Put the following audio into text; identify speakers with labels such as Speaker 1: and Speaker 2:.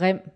Speaker 1: Rem